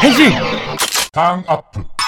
変身ターンアップ